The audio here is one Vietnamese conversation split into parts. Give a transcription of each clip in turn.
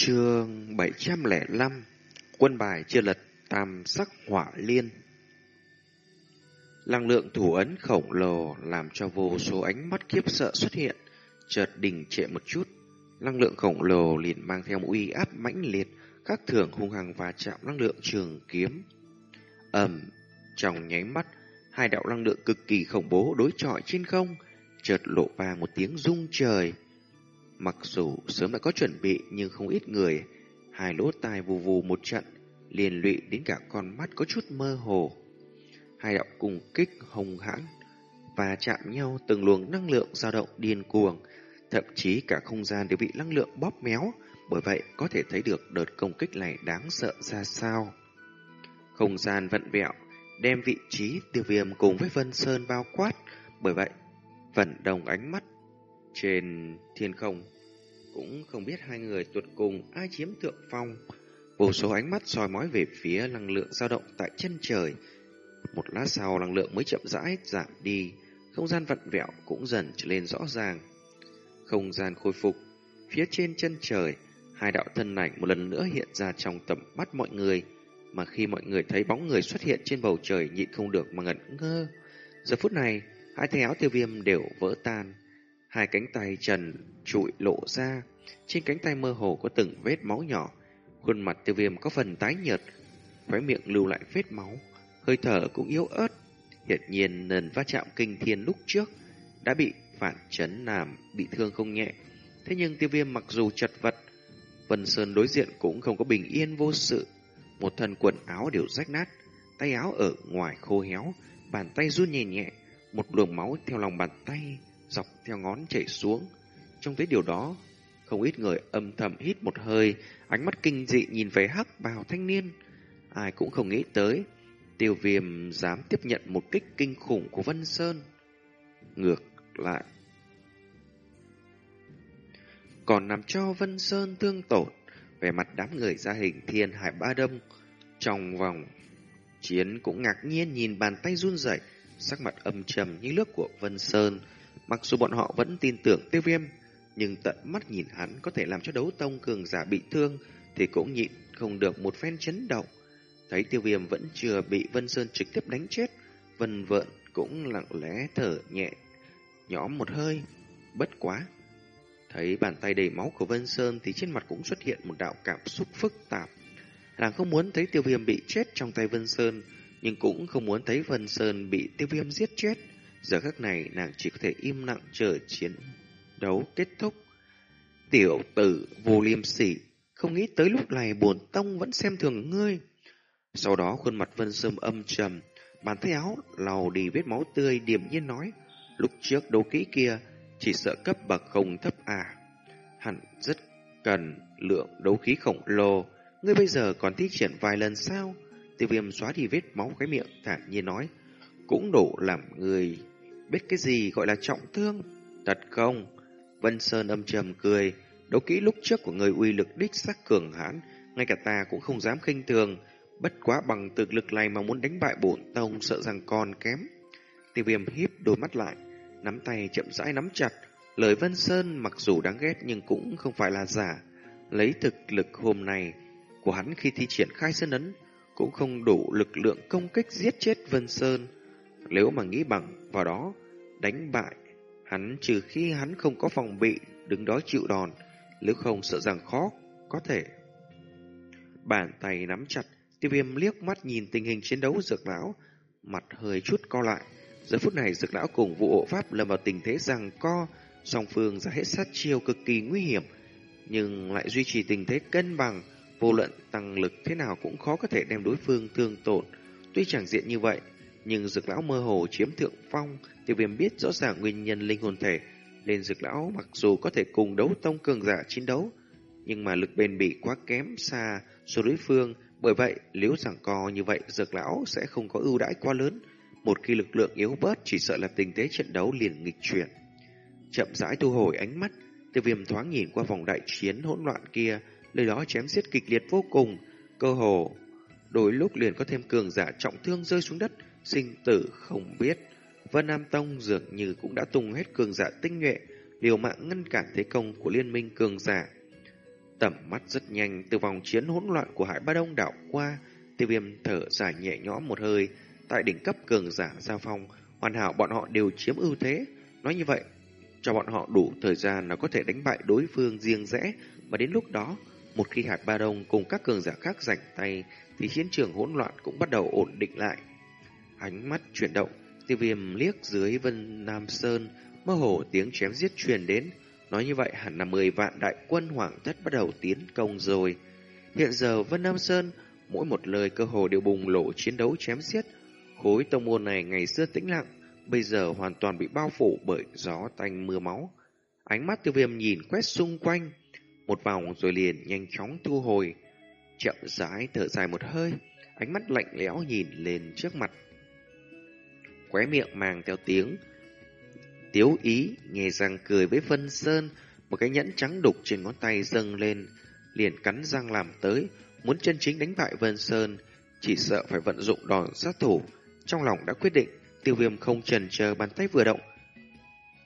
Chương 705 Quân bài chưa lật tam sắc hỏa liên Năng lượng thủ ấn khổng lồ làm cho vô số ánh mắt khiếp sợ xuất hiện, chợt đình trệ một chút. Năng lượng khổng lồ liền mang theo một uy áp mãnh liệt, các thường hung hăng và chạm năng lượng trường kiếm. ầm trong nháy mắt, hai đạo năng lượng cực kỳ khủng bố đối chọi trên không, chợt lộ ra một tiếng rung trời. Mặc dù sớm đã có chuẩn bị nhưng không ít người, hai lỗ tai vù vù một trận, liền lụy đến cả con mắt có chút mơ hồ. Hai đạo cùng kích hồng hãn và chạm nhau từng luồng năng lượng dao động điên cuồng, thậm chí cả không gian đều bị năng lượng bóp méo, bởi vậy có thể thấy được đợt công kích này đáng sợ ra sao. Không gian vận vẹo, đem vị trí tiêu viêm cùng với Vân Sơn bao quát, bởi vậy vận đồng ánh mắt trên thiên không cũng không biết hai người tuột cùng ai chiếm thượng phong. Vô số ánh mắt soi mói về phía năng lượng dao động tại chân trời. Một lát sau năng lượng mới chậm rãi giảm đi, không gian vặn vẹo cũng dần trở lên rõ ràng. Không gian khôi phục, phía trên chân trời, hai đạo thân ảnh một lần nữa hiện ra trong tầm mắt mọi người. Mà khi mọi người thấy bóng người xuất hiện trên bầu trời nhịn không được mà ngẩn ngơ. Giờ phút này, hai tay áo tiêu viêm đều vỡ tan. Hai cánh tay trần trụi lộ ra, trên cánh tay mơ hồ có từng vết máu nhỏ. Khuôn mặt tiêu viêm có phần tái nhợt, khóe miệng lưu lại vết máu, hơi thở cũng yếu ớt. Hiện nhiên lần va chạm kinh thiên lúc trước đã bị phản chấn làm bị thương không nhẹ. Thế nhưng tiêu viêm mặc dù chật vật, Vân Sơn đối diện cũng không có bình yên vô sự. Một thân quần áo đều rách nát, tay áo ở ngoài khô héo, bàn tay run nhẹ nhẹ, một luồng máu theo lòng bàn tay dọc theo ngón chảy xuống. Trong thấy điều đó, không ít người âm thầm hít một hơi, ánh mắt kinh dị nhìn về hắc bào thanh niên. Ai cũng không nghĩ tới, tiêu viêm dám tiếp nhận một kích kinh khủng của Vân Sơn. Ngược lại, còn làm cho Vân Sơn thương tổn về mặt đám người gia hình thiên hải ba đông. Trong vòng chiến cũng ngạc nhiên nhìn bàn tay run rẩy sắc mặt âm trầm như nước của Vân Sơn, Mặc dù bọn họ vẫn tin tưởng tiêu viêm, nhưng tận mắt nhìn hắn có thể làm cho đấu tông cường giả bị thương thì cũng nhịn không được một phen chấn động. Thấy tiêu viêm vẫn chưa bị Vân Sơn trực tiếp đánh chết, Vân Vợn cũng lặng lẽ thở nhẹ, nhõm một hơi, bất quá. Thấy bàn tay đầy máu của Vân Sơn thì trên mặt cũng xuất hiện một đạo cảm xúc phức tạp. Nàng không muốn thấy tiêu viêm bị chết trong tay Vân Sơn, nhưng cũng không muốn thấy Vân Sơn bị tiêu viêm giết chết. Giờ khắc này nàng chỉ có thể im lặng chờ chiến đấu kết thúc. Tiểu tử vô liêm sỉ, không nghĩ tới lúc này bổn tông vẫn xem thường ngươi. Sau đó khuôn mặt Vân Sâm âm trầm, bàn tay áo lau đi vết máu tươi điềm nhiên nói, lúc trước đấu kỹ kia chỉ sợ cấp bậc không thấp à. Hẳn rất cần lượng đấu khí khổng lồ, ngươi bây giờ còn thi triển vài lần sao? Tiêu viêm xóa đi vết máu cái miệng thản nhiên nói, cũng đủ làm người biết cái gì gọi là trọng thương. Thật không? Vân Sơn âm trầm cười, đấu kỹ lúc trước của người uy lực đích sắc cường hãn, ngay cả ta cũng không dám khinh thường, bất quá bằng thực lực này mà muốn đánh bại bổn tông sợ rằng còn kém. Tiêu viêm híp đôi mắt lại, nắm tay chậm rãi nắm chặt, lời Vân Sơn mặc dù đáng ghét nhưng cũng không phải là giả. Lấy thực lực hôm nay của hắn khi thi triển khai sơn ấn cũng không đủ lực lượng công kích giết chết Vân Sơn. Nếu mà nghĩ bằng vào đó, đánh bại, hắn trừ khi hắn không có phòng bị, đứng đó chịu đòn, nếu không sợ rằng khó, có thể. Bàn tay nắm chặt, tiêu viêm liếc mắt nhìn tình hình chiến đấu dược lão, mặt hơi chút co lại. Giờ phút này dược lão cùng vụ hộ pháp lâm vào tình thế rằng co, song phương ra hết sát chiêu cực kỳ nguy hiểm, nhưng lại duy trì tình thế cân bằng, vô luận tăng lực thế nào cũng khó có thể đem đối phương thương tổn. Tuy chẳng diện như vậy, nhưng dược lão mơ hồ chiếm thượng phong, tiêu viêm biết rõ ràng nguyên nhân linh hồn thể, nên dược lão mặc dù có thể cùng đấu tông cường giả chiến đấu, nhưng mà lực bền bỉ quá kém xa so đối phương, bởi vậy nếu rằng co như vậy dược lão sẽ không có ưu đãi quá lớn, một khi lực lượng yếu bớt chỉ sợ là tình thế trận đấu liền nghịch chuyển. Chậm rãi thu hồi ánh mắt, tiêu viêm thoáng nhìn qua vòng đại chiến hỗn loạn kia, nơi đó chém giết kịch liệt vô cùng, cơ hồ đôi lúc liền có thêm cường giả trọng thương rơi xuống đất, sinh tử không biết. Vân Nam Tông dường như cũng đã tung hết cường giả tinh nhuệ, liều mạng ngăn cản thế công của liên minh cường giả. Tầm mắt rất nhanh từ vòng chiến hỗn loạn của Hải Ba Đông đảo qua, tiêu viêm thở dài nhẹ nhõm một hơi, tại đỉnh cấp cường giả giao phong, hoàn hảo bọn họ đều chiếm ưu thế. Nói như vậy, cho bọn họ đủ thời gian là có thể đánh bại đối phương riêng rẽ, và đến lúc đó, một khi Hải Ba Đông cùng các cường giả khác giành tay, thì chiến trường hỗn loạn cũng bắt đầu ổn định lại. Ánh mắt chuyển động, tiêu viêm liếc dưới Vân Nam Sơn, mơ hồ tiếng chém giết truyền đến. Nói như vậy hẳn là 10 vạn đại quân hoàng thất bắt đầu tiến công rồi. Hiện giờ Vân Nam Sơn, mỗi một lời cơ hồ đều bùng lộ chiến đấu chém giết. Khối tông môn này ngày xưa tĩnh lặng, bây giờ hoàn toàn bị bao phủ bởi gió tanh mưa máu. Ánh mắt tiêu viêm nhìn quét xung quanh, một vòng rồi liền nhanh chóng thu hồi. Chậm rãi thở dài một hơi, ánh mắt lạnh lẽo nhìn lên trước mặt. Khóe miệng màng theo tiếng Tiếu ý, nghe răng cười với phân sơn, một cái nhẫn trắng đục trên ngón tay dâng lên, liền cắn răng làm tới, muốn chân chính đánh bại Vân Sơn, chỉ sợ phải vận dụng đòn sát thủ. Trong lòng đã quyết định, tiêu viêm không chần chờ bàn tay vừa động.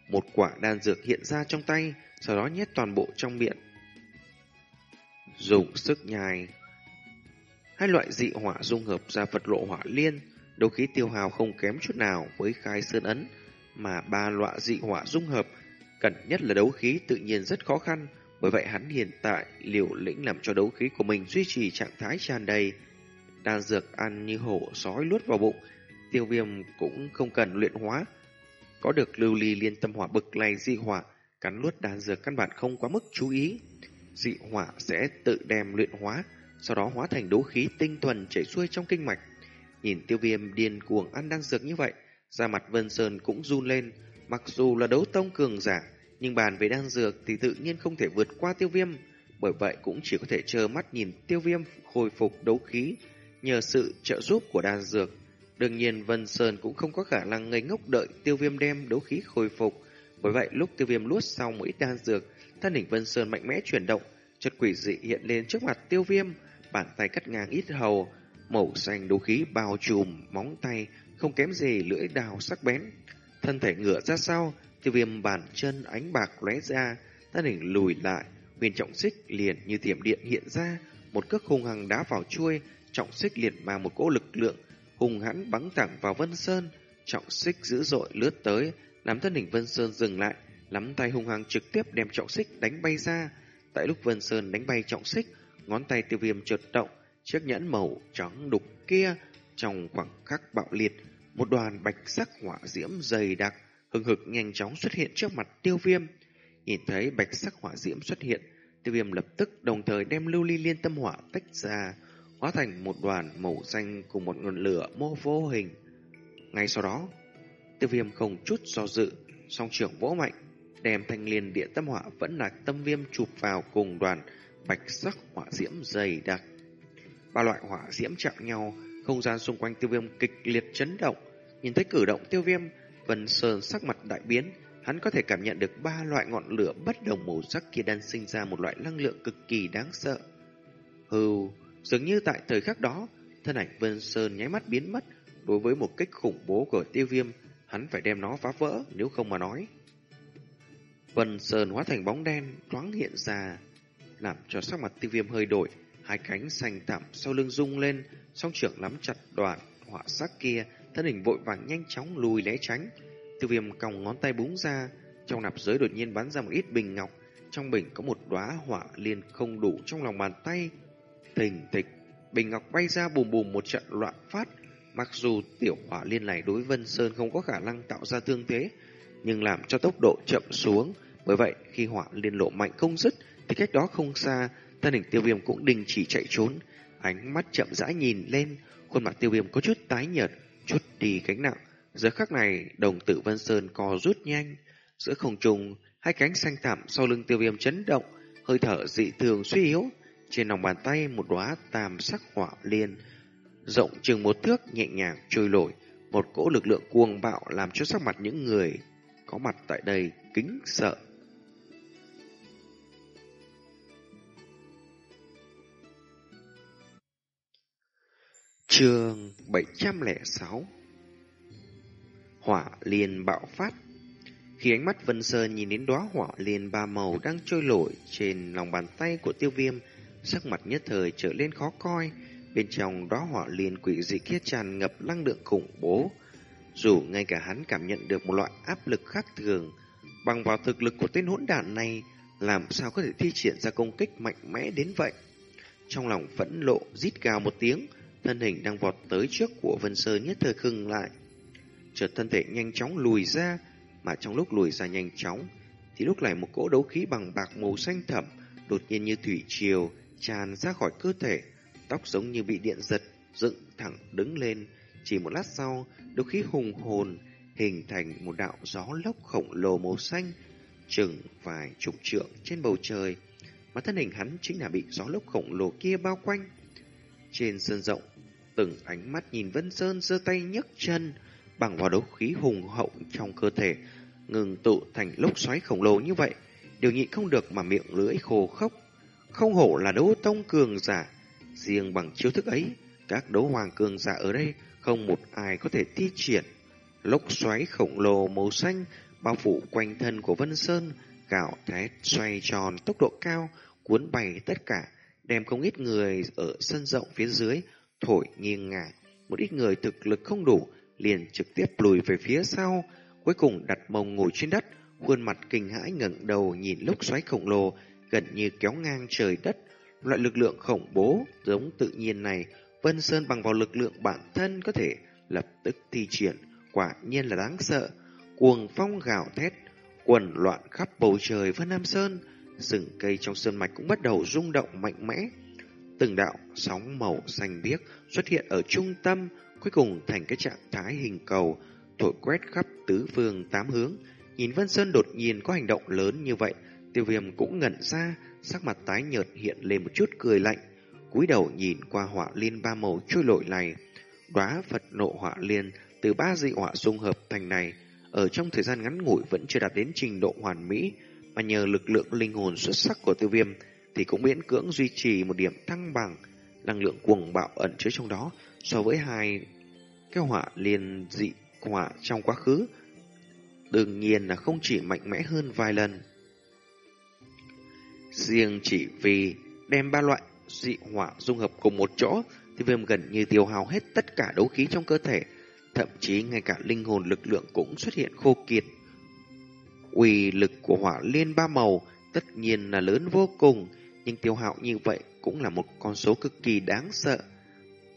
Một quả đan dược hiện ra trong tay, sau đó nhét toàn bộ trong miệng. Dùng sức nhai. Hai loại dị hỏa dung hợp ra vật lộ hỏa liên, đấu khí tiêu hào không kém chút nào với khai sơn ấn, mà ba loại dị hỏa dung hợp, cần nhất là đấu khí tự nhiên rất khó khăn, bởi vậy hắn hiện tại liều lĩnh làm cho đấu khí của mình duy trì trạng thái tràn đầy. Đan dược ăn như hổ sói luốt vào bụng, tiêu viêm cũng không cần luyện hóa. Có được lưu ly liên tâm hỏa bực này dị hỏa, cắn luốt đan dược căn bản không quá mức chú ý. Dị hỏa sẽ tự đem luyện hóa, sau đó hóa thành đấu khí tinh thuần chảy xuôi trong kinh mạch. Nhìn tiêu viêm điên cuồng ăn đan dược như vậy, da mặt Vân Sơn cũng run lên, mặc dù là đấu tông cường giả, nhưng bàn về đan dược thì tự nhiên không thể vượt qua tiêu viêm, bởi vậy cũng chỉ có thể chờ mắt nhìn tiêu viêm hồi phục đấu khí nhờ sự trợ giúp của đan dược. Đương nhiên Vân Sơn cũng không có khả năng ngây ngốc đợi tiêu viêm đem đấu khí khôi phục, bởi vậy lúc tiêu viêm luốt sau một ít đan dược, thân hình Vân Sơn mạnh mẽ chuyển động, chất quỷ dị hiện lên trước mặt tiêu viêm, bàn tay cắt ngang ít hầu, màu xanh đấu khí bao trùm móng tay không kém gì lưỡi đào sắc bén. Thân thể ngựa ra sau, tiêu viêm bàn chân ánh bạc lóe ra, thân hình lùi lại, huyền trọng xích liền như thiểm điện hiện ra, một cước hung hăng đá vào chuôi, trọng xích liền mang một cỗ lực lượng, hung hãn bắn thẳng vào Vân Sơn. Trọng xích dữ dội lướt tới, làm thân hình Vân Sơn dừng lại, nắm tay hung hăng trực tiếp đem trọng xích đánh bay ra. Tại lúc Vân Sơn đánh bay trọng xích, ngón tay tiêu viêm chợt động, chiếc nhẫn màu trắng đục kia trong khoảng khắc bạo liệt một đoàn bạch sắc hỏa diễm dày đặc, hừng hực nhanh chóng xuất hiện trước mặt tiêu viêm. Nhìn thấy bạch sắc hỏa diễm xuất hiện, tiêu viêm lập tức đồng thời đem lưu ly liên tâm hỏa tách ra, hóa thành một đoàn màu xanh cùng một ngọn lửa mô vô hình. Ngay sau đó, tiêu viêm không chút do dự, song trưởng vỗ mạnh, đem thanh liên địa tâm hỏa vẫn là tâm viêm chụp vào cùng đoàn bạch sắc hỏa diễm dày đặc. Ba loại hỏa diễm chạm nhau, không gian xung quanh tiêu viêm kịch liệt chấn động. Nhìn thấy cử động tiêu viêm, Vân Sơn sắc mặt đại biến. Hắn có thể cảm nhận được ba loại ngọn lửa bất đồng màu sắc kia đang sinh ra một loại năng lượng cực kỳ đáng sợ. Hừ, dường như tại thời khắc đó, thân ảnh Vân Sơn nháy mắt biến mất. Đối với một kích khủng bố của tiêu viêm, hắn phải đem nó phá vỡ nếu không mà nói. Vân Sơn hóa thành bóng đen, thoáng hiện ra, làm cho sắc mặt tiêu viêm hơi đổi. Hai cánh xanh thẳm sau lưng rung lên, song trưởng nắm chặt đoạn họa sắc kia, thân hình vội vàng nhanh chóng lùi né tránh. Tiêu viêm còng ngón tay búng ra, trong nạp giới đột nhiên bắn ra một ít bình ngọc, trong bình có một đóa hỏa liên không đủ trong lòng bàn tay. Thình thịch, bình ngọc bay ra bùm bùm một trận loạn phát. Mặc dù tiểu hỏa liên này đối Vân Sơn không có khả năng tạo ra thương thế, nhưng làm cho tốc độ chậm xuống. Bởi vậy, khi hỏa liên lộ mạnh không dứt, thì cách đó không xa, thân hình tiêu viêm cũng đình chỉ chạy trốn, ánh mắt chậm rãi nhìn lên, khuôn mặt tiêu viêm có chút tái nhợt, chút đi gánh nặng. Giờ khắc này, đồng tử Vân Sơn co rút nhanh, giữa không trung, hai cánh xanh thảm sau lưng tiêu viêm chấn động, hơi thở dị thường suy yếu. Trên lòng bàn tay một đóa tam sắc hỏa liên, rộng chừng một thước nhẹ nhàng trôi nổi, một cỗ lực lượng cuồng bạo làm cho sắc mặt những người có mặt tại đây kính sợ. Trường 706 Hỏa liền bạo phát Khi ánh mắt Vân Sơn nhìn đến đóa hỏa liền ba màu đang trôi nổi trên lòng bàn tay của tiêu viêm, sắc mặt nhất thời trở lên khó coi. Bên trong đóa hỏa liền quỷ dị kia tràn ngập năng lượng khủng bố. Dù ngay cả hắn cảm nhận được một loại áp lực khác thường, bằng vào thực lực của tên hỗn đản này, làm sao có thể thi triển ra công kích mạnh mẽ đến vậy? Trong lòng phẫn lộ, rít gào một tiếng, thân hình đang vọt tới trước của Vân Sơn nhất thời khừng lại. Chợt thân thể nhanh chóng lùi ra, mà trong lúc lùi ra nhanh chóng, thì lúc này một cỗ đấu khí bằng bạc màu xanh thẳm đột nhiên như thủy triều tràn ra khỏi cơ thể, tóc giống như bị điện giật, dựng thẳng đứng lên. Chỉ một lát sau, đấu khí hùng hồn hình thành một đạo gió lốc khổng lồ màu xanh, chừng vài chục trượng trên bầu trời, mà thân hình hắn chính là bị gió lốc khổng lồ kia bao quanh. Trên sân rộng, từng ánh mắt nhìn Vân Sơn giơ tay nhấc chân, bằng vào đấu khí hùng hậu trong cơ thể, ngừng tụ thành lốc xoáy khổng lồ như vậy, đều nhịn không được mà miệng lưỡi khô khốc. Không hổ là đấu tông cường giả, riêng bằng chiêu thức ấy, các đấu hoàng cường giả ở đây không một ai có thể thi triển. Lốc xoáy khổng lồ màu xanh bao phủ quanh thân của Vân Sơn, gạo thét xoay tròn tốc độ cao, cuốn bay tất cả, đem không ít người ở sân rộng phía dưới thổi nghiêng ngả. Một ít người thực lực không đủ, liền trực tiếp lùi về phía sau, cuối cùng đặt mông ngồi trên đất, khuôn mặt kinh hãi ngẩng đầu nhìn lốc xoáy khổng lồ gần như kéo ngang trời đất. Loại lực lượng khủng bố giống tự nhiên này, Vân Sơn bằng vào lực lượng bản thân có thể lập tức thi triển, quả nhiên là đáng sợ. Cuồng phong gào thét, quần loạn khắp bầu trời Vân Nam Sơn, rừng cây trong sơn mạch cũng bắt đầu rung động mạnh mẽ. Từng đạo sóng màu xanh biếc xuất hiện ở trung tâm, cuối cùng thành cái trạng thái hình cầu, thổi quét khắp tứ phương tám hướng. Nhìn Vân Sơn đột nhiên có hành động lớn như vậy, tiêu viêm cũng ngẩn ra, sắc mặt tái nhợt hiện lên một chút cười lạnh. cúi đầu nhìn qua họa liên ba màu trôi lội này, đóa Phật nộ họa liên từ ba dị họa dung hợp thành này, ở trong thời gian ngắn ngủi vẫn chưa đạt đến trình độ hoàn mỹ, mà nhờ lực lượng linh hồn xuất sắc của tiêu viêm thì cũng miễn cưỡng duy trì một điểm thăng bằng, năng lượng cuồng bạo ẩn chứa trong đó so với hai cái họa liên dị họa trong quá khứ. Đương nhiên là không chỉ mạnh mẽ hơn vài lần. Riêng chỉ vì đem ba loại dị hỏa dung hợp cùng một chỗ thì viêm gần như tiêu hao hết tất cả đấu khí trong cơ thể, thậm chí ngay cả linh hồn lực lượng cũng xuất hiện khô kiệt. Uy lực của hỏa liên ba màu tất nhiên là lớn vô cùng, nhưng tiêu hao như vậy cũng là một con số cực kỳ đáng sợ.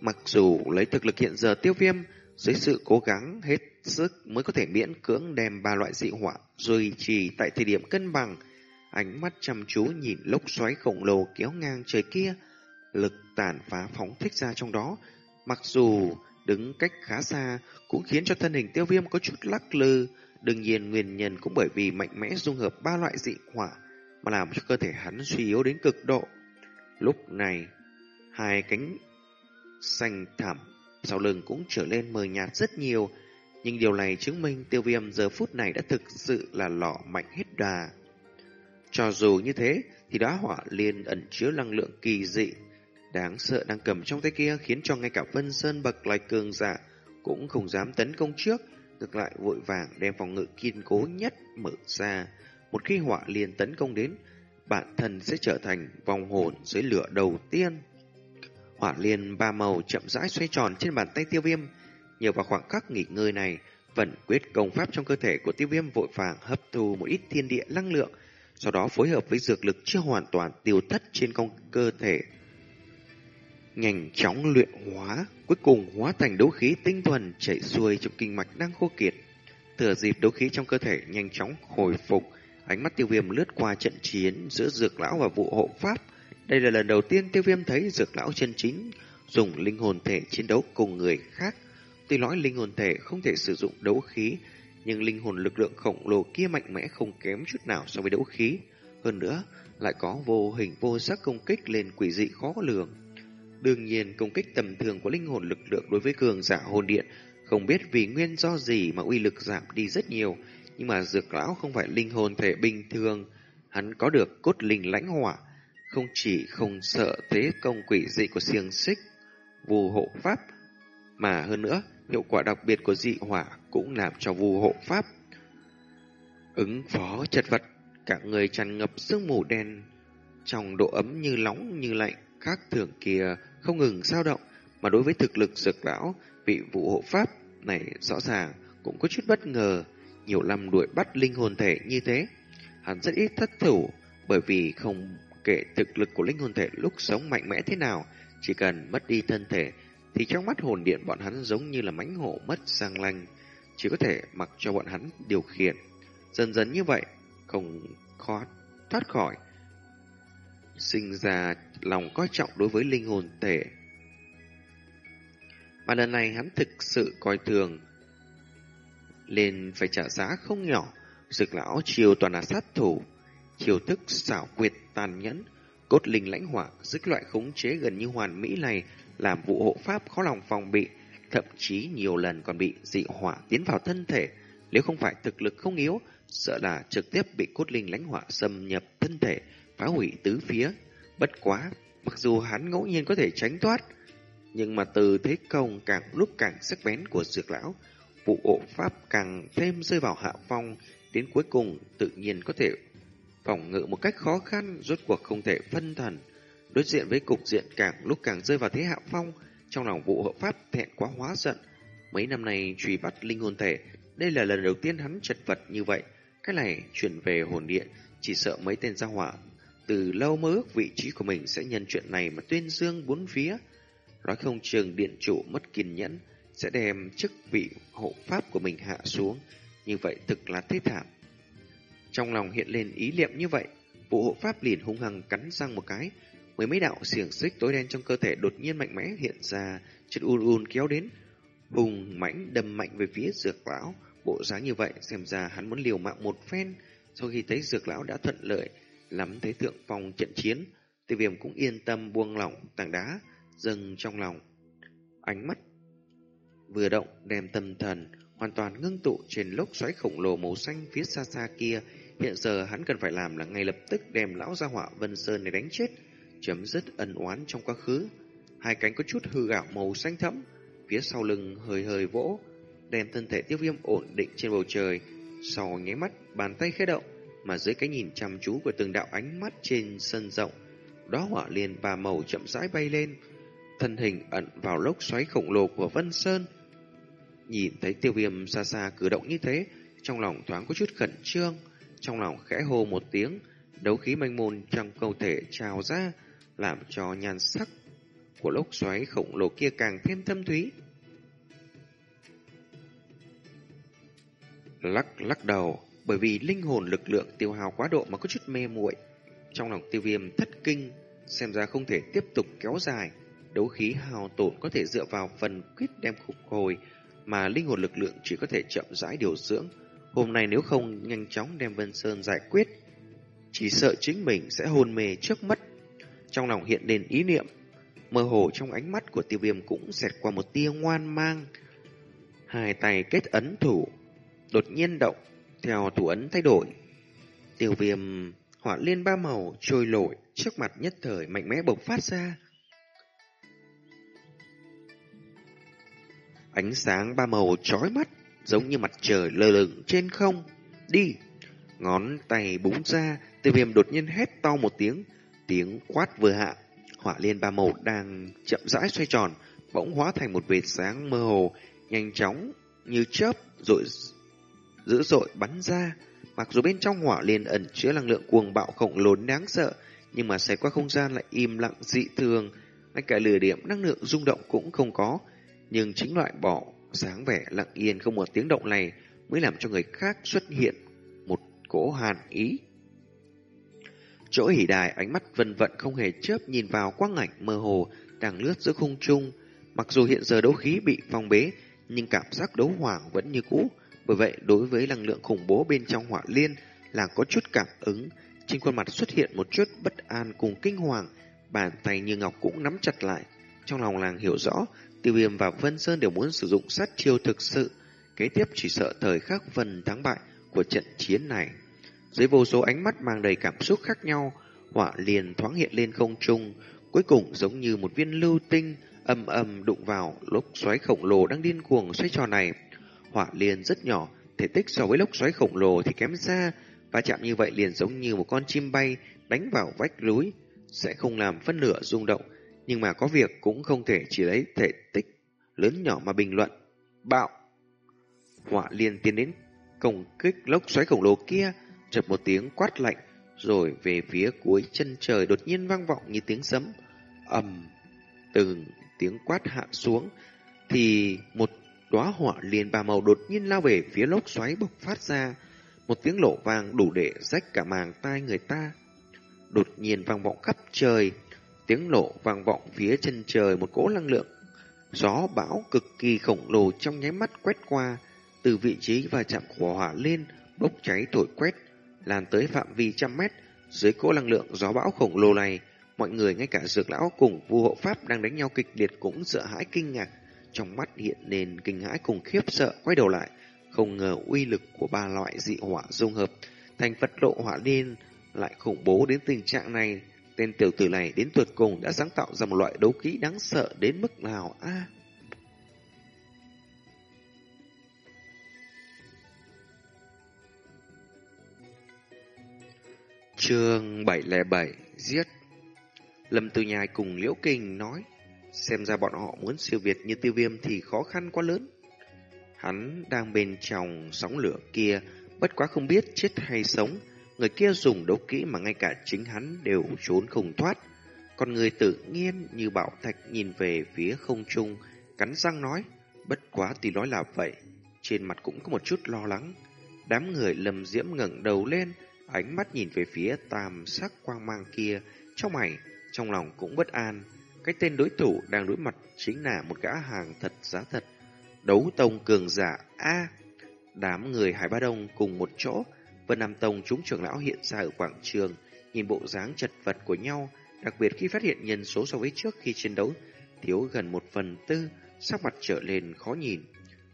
Mặc dù lấy thực lực hiện giờ tiêu viêm, dưới sự cố gắng hết sức mới có thể miễn cưỡng đem ba loại dị hỏa duy trì tại thời điểm cân bằng. Ánh mắt chăm chú nhìn lốc xoáy khổng lồ kéo ngang trời kia, lực tàn phá phóng thích ra trong đó. Mặc dù đứng cách khá xa cũng khiến cho thân hình tiêu viêm có chút lắc lư, đương nhiên nguyên nhân cũng bởi vì mạnh mẽ dung hợp ba loại dị hỏa mà làm cho cơ thể hắn suy yếu đến cực độ. Lúc này, hai cánh xanh thẳm sau lưng cũng trở lên mờ nhạt rất nhiều, nhưng điều này chứng minh tiêu viêm giờ phút này đã thực sự là lọ mạnh hết đà. Cho dù như thế, thì đá hỏa liên ẩn chứa năng lượng kỳ dị, đáng sợ đang cầm trong tay kia khiến cho ngay cả Vân Sơn bậc lại cường giả cũng không dám tấn công trước, ngược lại vội vàng đem phòng ngự kiên cố nhất mở ra. Một khi hỏa liền tấn công đến, bản thân sẽ trở thành vòng hồn dưới lửa đầu tiên. Hỏa liên ba màu chậm rãi xoay tròn trên bàn tay tiêu viêm. Nhờ vào khoảng khắc nghỉ ngơi này, vận quyết công pháp trong cơ thể của tiêu viêm vội vàng hấp thu một ít thiên địa năng lượng, sau đó phối hợp với dược lực chưa hoàn toàn tiêu thất trên công cơ thể. Nhanh chóng luyện hóa, cuối cùng hóa thành đấu khí tinh thuần chảy xuôi trong kinh mạch đang khô kiệt. Thừa dịp đấu khí trong cơ thể nhanh chóng hồi phục, ánh mắt tiêu viêm lướt qua trận chiến giữa dược lão và vụ hộ pháp, đây là lần đầu tiên tiêu viêm thấy dược lão chân chính dùng linh hồn thể chiến đấu cùng người khác. Tuy nói linh hồn thể không thể sử dụng đấu khí, nhưng linh hồn lực lượng khổng lồ kia mạnh mẽ không kém chút nào so với đấu khí. Hơn nữa, lại có vô hình vô sắc công kích lên quỷ dị khó lường. Đương nhiên, công kích tầm thường của linh hồn lực lượng đối với cường giả hồn điện không biết vì nguyên do gì mà uy lực giảm đi rất nhiều, nhưng mà dược lão không phải linh hồn thể bình thường, hắn có được cốt linh lãnh hỏa, không chỉ không sợ thế công quỷ dị của xiềng xích, vù hộ pháp, mà hơn nữa, hiệu quả đặc biệt của dị hỏa cũng làm cho vù hộ pháp Ứng phó chật vật, cả người tràn ngập sương mù đen, trong độ ấm như nóng như lạnh, khác thường kia không ngừng dao động, mà đối với thực lực dược lão, vị vụ hộ pháp này rõ ràng cũng có chút bất ngờ, nhiều năm đuổi bắt linh hồn thể như thế. Hắn rất ít thất thủ, bởi vì không kể thực lực của linh hồn thể lúc sống mạnh mẽ thế nào, chỉ cần mất đi thân thể, thì trong mắt hồn điện bọn hắn giống như là mãnh hổ mất sang lanh, chỉ có thể mặc cho bọn hắn điều khiển. Dần dần như vậy, không khó thoát khỏi. Sinh ra lòng coi trọng đối với linh hồn thể. Mà lần này hắn thực sự coi thường, lên phải trả giá không nhỏ. Dực lão chiều toàn là sát thủ, chiều thức xảo quyệt tàn nhẫn, cốt linh lãnh hỏa, dứt loại khống chế gần như hoàn mỹ này làm vụ hộ pháp khó lòng phòng bị, thậm chí nhiều lần còn bị dị hỏa tiến vào thân thể. Nếu không phải thực lực không yếu, sợ là trực tiếp bị cốt linh lãnh hỏa xâm nhập thân thể, phá hủy tứ phía. Bất quá, mặc dù hắn ngẫu nhiên có thể tránh thoát, nhưng mà từ thế công càng lúc càng sắc bén của dược lão, vụ hộ pháp càng thêm rơi vào hạ phong, đến cuối cùng tự nhiên có thể phòng ngự một cách khó khăn, rốt cuộc không thể phân thần. Đối diện với cục diện càng lúc càng rơi vào thế hạ phong, trong lòng vụ hộ pháp thẹn quá hóa giận. Mấy năm nay truy bắt linh hồn thể, đây là lần đầu tiên hắn chật vật như vậy. Cái này chuyển về hồn điện, chỉ sợ mấy tên gia hỏa từ lâu mơ ước vị trí của mình sẽ nhân chuyện này mà tuyên dương bốn phía. Nói không chừng điện chủ mất kiên nhẫn, sẽ đem chức vị hộ pháp của mình hạ xuống. Như vậy thực là thế thảm. Trong lòng hiện lên ý niệm như vậy, vụ hộ pháp liền hung hăng cắn răng một cái, mấy mấy đạo xiềng xích tối đen trong cơ thể đột nhiên mạnh mẽ hiện ra, chất un un kéo đến, hùng mãnh đâm mạnh về phía dược lão. Bộ dáng như vậy xem ra hắn muốn liều mạng một phen. Sau khi thấy dược lão đã thuận lợi, lắm thấy thượng phòng trận chiến, tiêu viêm cũng yên tâm buông lỏng tảng đá, dâng trong lòng. Ánh mắt vừa động đem tâm thần hoàn toàn ngưng tụ trên lốc xoáy khổng lồ màu xanh phía xa xa kia. Hiện giờ hắn cần phải làm là ngay lập tức đem lão gia họa Vân Sơn này đánh chết, chấm dứt ân oán trong quá khứ. Hai cánh có chút hư gạo màu xanh thẫm, phía sau lưng hơi hơi vỗ, đem thân thể tiêu viêm ổn định trên bầu trời. Sau nháy mắt, bàn tay khẽ động, mà dưới cái nhìn chăm chú của từng đạo ánh mắt trên sân rộng, đó hỏa liền ba màu chậm rãi bay lên, thân hình ẩn vào lốc xoáy khổng lồ của Vân Sơn. Nhìn thấy tiêu viêm xa xa cử động như thế, trong lòng thoáng có chút khẩn trương, trong lòng khẽ hô một tiếng, đấu khí manh môn trong cơ thể trào ra, làm cho nhan sắc của lốc xoáy khổng lồ kia càng thêm thâm thúy. Lắc lắc đầu, bởi vì linh hồn lực lượng tiêu hao quá độ mà có chút mê muội. Trong lòng tiêu viêm thất kinh, xem ra không thể tiếp tục kéo dài. Đấu khí hao tổn có thể dựa vào phần quyết đem phục hồi, mà linh hồn lực lượng chỉ có thể chậm rãi điều dưỡng. Hôm nay nếu không nhanh chóng đem Vân Sơn giải quyết, chỉ sợ chính mình sẽ hôn mê trước mắt. Trong lòng hiện lên ý niệm, mơ hồ trong ánh mắt của tiêu viêm cũng xẹt qua một tia ngoan mang. Hai tay kết ấn thủ, đột nhiên động, theo thủ ấn thay đổi. Tiêu viêm hỏa liên ba màu trôi lội trước mặt nhất thời mạnh mẽ bộc phát ra. Ánh sáng ba màu chói mắt, giống như mặt trời lơ lửng trên không. Đi! Ngón tay búng ra, tiêu viêm đột nhiên hét to một tiếng, tiếng quát vừa hạ. Hỏa liên ba màu đang chậm rãi xoay tròn, bỗng hóa thành một vệt sáng mơ hồ, nhanh chóng như chớp rồi dữ dội bắn ra. Mặc dù bên trong hỏa liên ẩn chứa năng lượng cuồng bạo khổng lồ đáng sợ, nhưng mà xảy qua không gian lại im lặng dị thường, ngay cả lửa điểm năng lượng rung động cũng không có. Nhưng chính loại bỏ sáng vẻ lặng yên không một tiếng động này mới làm cho người khác xuất hiện một cỗ hàn ý. Chỗ hỉ đài ánh mắt vân vận không hề chớp nhìn vào quang ảnh mơ hồ đang lướt giữa không trung. Mặc dù hiện giờ đấu khí bị phong bế, nhưng cảm giác đấu hoàng vẫn như cũ. Bởi vậy, đối với năng lượng khủng bố bên trong hỏa liên là có chút cảm ứng. Trên khuôn mặt xuất hiện một chút bất an cùng kinh hoàng, bàn tay như ngọc cũng nắm chặt lại. Trong lòng làng hiểu rõ, Tiêu Viêm và Vân Sơn đều muốn sử dụng sát chiêu thực sự. Kế tiếp chỉ sợ thời khắc phần thắng bại của trận chiến này. Dưới vô số ánh mắt mang đầy cảm xúc khác nhau, họa liền thoáng hiện lên không trung, cuối cùng giống như một viên lưu tinh âm âm đụng vào lốc xoáy khổng lồ đang điên cuồng xoay tròn này. Họa liền rất nhỏ, thể tích so với lốc xoáy khổng lồ thì kém xa, và chạm như vậy liền giống như một con chim bay đánh vào vách núi, sẽ không làm phân nửa rung động, nhưng mà có việc cũng không thể chỉ lấy thể tích lớn nhỏ mà bình luận. Bạo! Họa liền tiến đến công kích lốc xoáy khổng lồ kia, chợt một tiếng quát lạnh, rồi về phía cuối chân trời đột nhiên vang vọng như tiếng sấm. ầm, từng tiếng quát hạ xuống, thì một đóa hỏa liền ba màu đột nhiên lao về phía lốc xoáy bộc phát ra, một tiếng lộ vang đủ để rách cả màng tai người ta. Đột nhiên vang vọng khắp trời, tiếng nổ vang vọng phía chân trời một cỗ năng lượng. Gió bão cực kỳ khổng lồ trong nháy mắt quét qua, từ vị trí và chạm của hỏa lên, bốc cháy thổi quét, lan tới phạm vi trăm mét. Dưới cỗ năng lượng gió bão khổng lồ này, mọi người ngay cả dược lão cùng vu hộ pháp đang đánh nhau kịch liệt cũng sợ hãi kinh ngạc. Trong mắt hiện nền kinh hãi cùng khiếp sợ quay đầu lại, không ngờ uy lực của ba loại dị hỏa dung hợp thành vật lộ hỏa liên lại khủng bố đến tình trạng này. Tên tiểu tử này đến tuyệt cùng đã sáng tạo ra một loại đấu kỹ đáng sợ đến mức nào a? À, Trường 707 Giết. Lâm Tư Nhai cùng Liễu Kinh nói Xem ra bọn họ muốn siêu việt như tiêu viêm thì khó khăn quá lớn. Hắn đang bên trong sóng lửa kia Bất quá không biết chết hay sống Người kia dùng đấu kỹ mà ngay cả chính hắn đều trốn không thoát Còn người tự nhiên như bảo thạch nhìn về phía không trung Cắn răng nói Bất quá thì nói là vậy Trên mặt cũng có một chút lo lắng Đám người lầm diễm ngẩng đầu lên ánh mắt nhìn về phía tam sắc quang mang kia, trong mày, trong lòng cũng bất an. Cái tên đối thủ đang đối mặt chính là một gã hàng thật giá thật. Đấu tông cường giả A. Đám người Hải Ba Đông cùng một chỗ, Vân Nam Tông chúng trưởng lão hiện ra ở quảng trường, nhìn bộ dáng chật vật của nhau, đặc biệt khi phát hiện nhân số so với trước khi chiến đấu thiếu gần một phần tư, sắc mặt trở lên khó nhìn.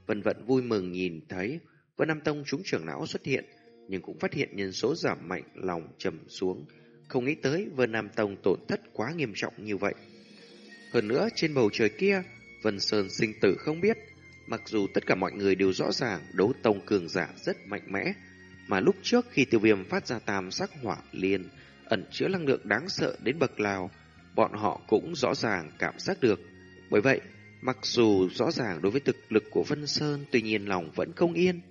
Vân Vận vui mừng nhìn thấy Vân Nam Tông chúng trưởng lão xuất hiện, nhưng cũng phát hiện nhân số giảm mạnh lòng trầm xuống. Không nghĩ tới Vân Nam Tông tổn thất quá nghiêm trọng như vậy. Hơn nữa, trên bầu trời kia, Vân Sơn sinh tử không biết. Mặc dù tất cả mọi người đều rõ ràng đấu tông cường giả rất mạnh mẽ, mà lúc trước khi tiêu viêm phát ra tam sắc hỏa liên, ẩn chứa năng lượng đáng sợ đến bậc nào, bọn họ cũng rõ ràng cảm giác được. Bởi vậy, mặc dù rõ ràng đối với thực lực của Vân Sơn, tuy nhiên lòng vẫn không yên.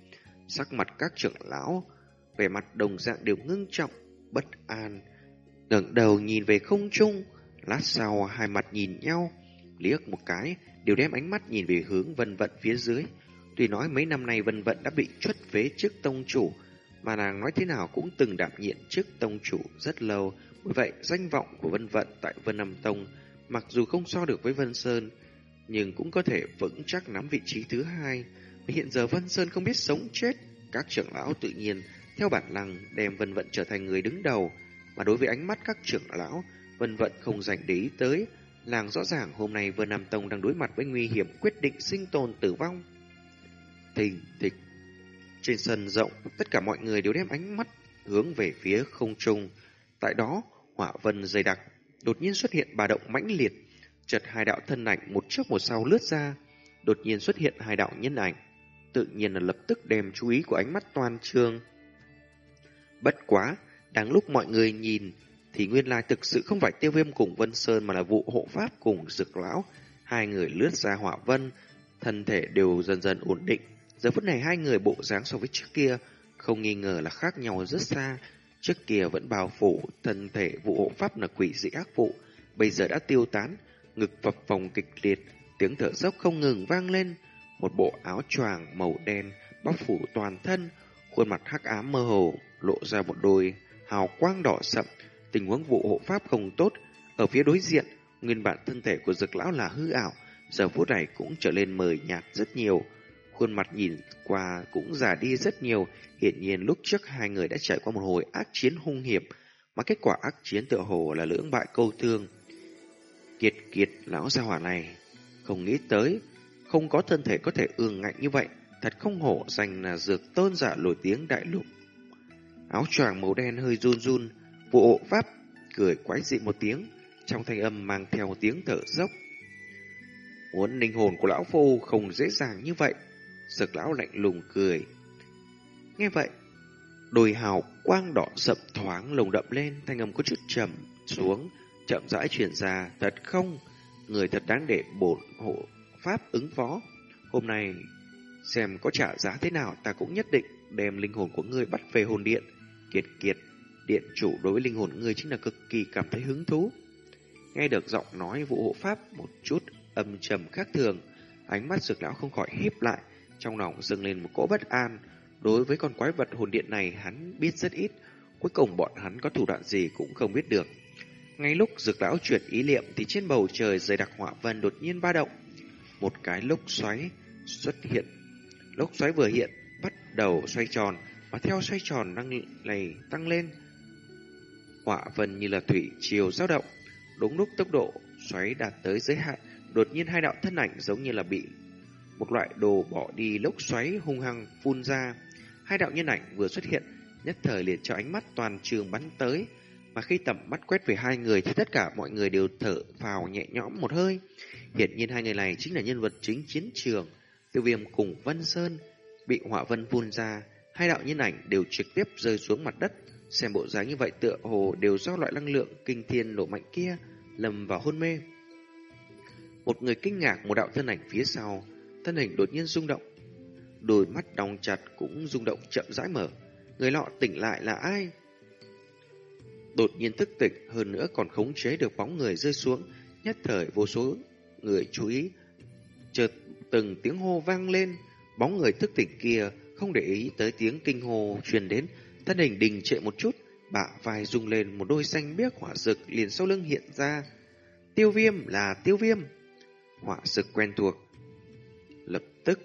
Sắc mặt các trưởng lão vẻ mặt đồng dạng đều ngưng trọng, bất an. ngẩng đầu nhìn về không trung, lát sau hai mặt nhìn nhau, liếc một cái, đều đem ánh mắt nhìn về hướng vân vận phía dưới. Tuy nói mấy năm nay vân vận đã bị chuất phế trước tông chủ, mà nàng nói thế nào cũng từng đảm nhiệm trước tông chủ rất lâu. Bởi vậy, danh vọng của vân vận tại Vân Nam Tông, mặc dù không so được với Vân Sơn, nhưng cũng có thể vững chắc nắm vị trí thứ hai. Hiện giờ Vân Sơn không biết sống chết, các trưởng lão tự nhiên theo bản năng đem Vân Vận trở thành người đứng đầu, mà đối với ánh mắt các trưởng lão, Vân Vận không dành để ý tới. Làng rõ ràng hôm nay Vân Nam Tông đang đối mặt với nguy hiểm quyết định sinh tồn tử vong. Thình thịch. Trên sân rộng, tất cả mọi người đều đem ánh mắt hướng về phía không trung. Tại đó, hỏa vân dày đặc, đột nhiên xuất hiện ba động mãnh liệt. Chợt hai đạo thân ảnh một trước một sau lướt ra, đột nhiên xuất hiện hai đạo nhân ảnh. Tự nhiên là lập tức đem chú ý của ánh mắt toàn trường Bất quá, đáng lúc mọi người nhìn, thì nguyên lai thực sự không phải tiêu viêm cùng Vân Sơn mà là vụ hộ pháp cùng dực lão. Hai người lướt ra hỏa vân, thân thể đều dần dần ổn định. Giờ phút này hai người bộ dáng so với trước kia, không nghi ngờ là khác nhau rất xa. Trước kia vẫn bao phủ, thân thể vụ hộ pháp là quỷ dị ác vụ, bây giờ đã tiêu tán, ngực phập phồng kịch liệt, tiếng thở dốc không ngừng vang lên. Một bộ áo choàng màu đen bao phủ toàn thân, khuôn mặt hắc ám mơ hồ, lộ ra một đôi hào quang đỏ sậm, tình huống vụ hộ pháp không tốt. Ở phía đối diện, nguyên bản thân thể của dực lão là hư ảo, giờ phút này cũng trở lên mờ nhạt rất nhiều. Khuôn mặt nhìn qua cũng già đi rất nhiều, hiện nhiên lúc trước hai người đã trải qua một hồi ác chiến hung hiểm, mà kết quả ác chiến tựa hồ là lưỡng bại câu thương. Kiệt kiệt lão gia hỏa này, không nghĩ tới, không có thân thể có thể ương ngạnh như vậy, thật không hổ danh là dược tôn giả nổi tiếng đại lục. Áo choàng màu đen hơi run run, vụ hộ pháp cười quái dị một tiếng, trong thanh âm mang theo tiếng thở dốc. Muốn linh hồn của lão phu không dễ dàng như vậy, sực lão lạnh lùng cười. Nghe vậy, đôi hào quang đỏ sậm thoáng lồng đậm lên, thanh âm có chút trầm xuống, chậm rãi truyền ra, thật không? Người thật đáng để bổn hộ pháp ứng phó. Hôm nay, xem có trả giá thế nào ta cũng nhất định đem linh hồn của ngươi bắt về hồn điện. Kiệt kiệt, điện chủ đối với linh hồn ngươi chính là cực kỳ cảm thấy hứng thú. Nghe được giọng nói vụ hộ pháp một chút âm trầm khác thường, ánh mắt dược lão không khỏi híp lại, trong lòng dâng lên một cỗ bất an. Đối với con quái vật hồn điện này hắn biết rất ít, cuối cùng bọn hắn có thủ đoạn gì cũng không biết được. Ngay lúc dược lão chuyển ý niệm thì trên bầu trời dày đặc họa vân đột nhiên ba động. Một cái lốc xoáy xuất hiện. Lốc xoáy vừa hiện, bắt đầu xoay tròn, và theo xoay tròn năng này tăng lên. họa vân như là thủy chiều dao động. Đúng lúc tốc độ xoáy đạt tới giới hạn, đột nhiên hai đạo thân ảnh giống như là bị một loại đồ bỏ đi lốc xoáy hung hăng phun ra. Hai đạo nhân ảnh vừa xuất hiện, nhất thời liền cho ánh mắt toàn trường bắn tới, mà khi tầm mắt quét về hai người thì tất cả mọi người đều thở phào nhẹ nhõm một hơi. Hiện nhiên hai người này chính là nhân vật chính chiến trường. Tiêu viêm cùng Vân Sơn bị hỏa vân phun ra, hai đạo nhân ảnh đều trực tiếp rơi xuống mặt đất. Xem bộ dáng như vậy tựa hồ đều do loại năng lượng kinh thiên nổ mạnh kia lầm vào hôn mê. Một người kinh ngạc một đạo thân ảnh phía sau, thân hình đột nhiên rung động. Đôi mắt đóng chặt cũng rung động chậm rãi mở. Người lọ tỉnh lại là ai? Đột nhiên thức tỉnh hơn nữa còn khống chế được bóng người rơi xuống, nhất thời vô số người chú ý. Chợt từng tiếng hô vang lên, bóng người thức tỉnh kia không để ý tới tiếng kinh hô truyền đến, thân hình đình trệ một chút, bả vai rung lên một đôi xanh biếc hỏa rực liền sau lưng hiện ra. Tiêu viêm là tiêu viêm. Hỏa rực quen thuộc. Tức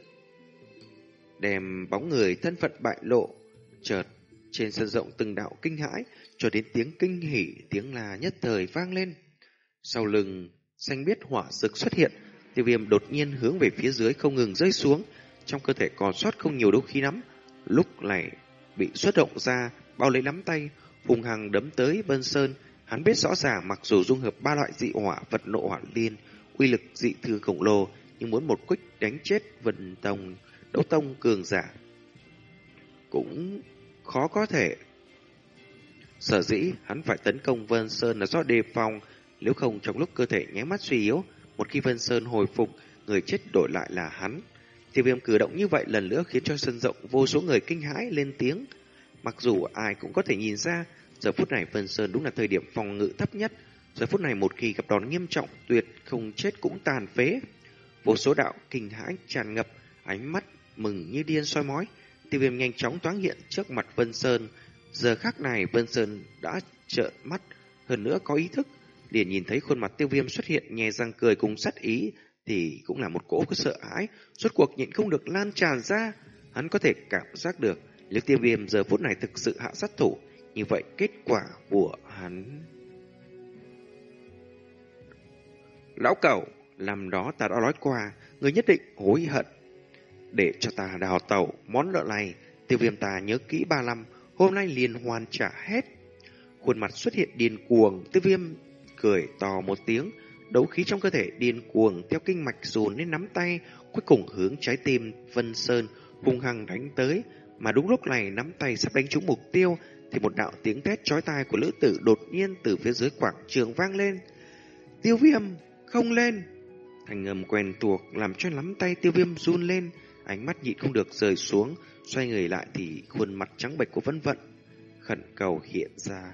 đem bóng người thân phận bại lộ, chợt trên sân rộng từng đạo kinh hãi, cho đến tiếng kinh hỉ, tiếng là nhất thời vang lên. Sau lưng, xanh biết hỏa rực xuất hiện, tiêu viêm đột nhiên hướng về phía dưới không ngừng rơi xuống, trong cơ thể còn sót không nhiều đấu khí nắm, lúc này bị xuất động ra, bao lấy nắm tay, hùng hằng đấm tới bân Sơn. Hắn biết rõ ràng mặc dù dung hợp ba loại dị hỏa vật nộ hỏa liên, uy lực dị thư khổng lồ, nhưng muốn một quích đánh chết Vân Tông, đấu tông cường giả cũng khó có thể. Sở dĩ hắn phải tấn công Vân Sơn là do đề phòng, nếu không trong lúc cơ thể nháy mắt suy yếu, một khi Vân Sơn hồi phục, người chết đổi lại là hắn. Tiêu viêm cử động như vậy lần nữa khiến cho sân rộng vô số người kinh hãi lên tiếng. Mặc dù ai cũng có thể nhìn ra, giờ phút này Vân Sơn đúng là thời điểm phòng ngự thấp nhất. Giờ phút này một khi gặp đòn nghiêm trọng, tuyệt không chết cũng tàn phế. Vô số đạo kinh hãi tràn ngập, ánh mắt mừng như điên soi mói. Tiêu viêm nhanh chóng thoáng hiện trước mặt Vân Sơn. Giờ khắc này Vân Sơn đã trợn mắt, hơn nữa có ý thức. Liền nhìn thấy khuôn mặt tiêu viêm xuất hiện nhè răng cười cùng sát ý, thì cũng là một cỗ có sợ hãi, suốt cuộc nhịn không được lan tràn ra. Hắn có thể cảm giác được, nếu tiêu viêm giờ phút này thực sự hạ sát thủ, như vậy kết quả của hắn... Lão cẩu, làm đó ta đã nói qua, người nhất định hối hận. Để cho ta đào tẩu món nợ này, tiêu viêm ta nhớ kỹ ba năm, hôm nay liền hoàn trả hết. Khuôn mặt xuất hiện điên cuồng, tiêu viêm cười to một tiếng, đấu khí trong cơ thể điên cuồng theo kinh mạch dồn lên nắm tay, cuối cùng hướng trái tim Vân Sơn hung hăng đánh tới, mà đúng lúc này nắm tay sắp đánh trúng mục tiêu thì một đạo tiếng thét chói tai của lữ tử đột nhiên từ phía dưới quảng trường vang lên. Tiêu Viêm, không lên. Thành âm quen thuộc làm cho nắm tay Tiêu Viêm run lên, ánh mắt nhịn không được rời xuống, xoay người lại thì khuôn mặt trắng bệch của Vân Vận khẩn cầu hiện ra.